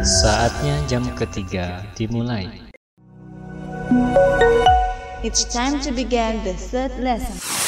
Saatnya jam ketiga dimulai. It's time to begin the third lesson.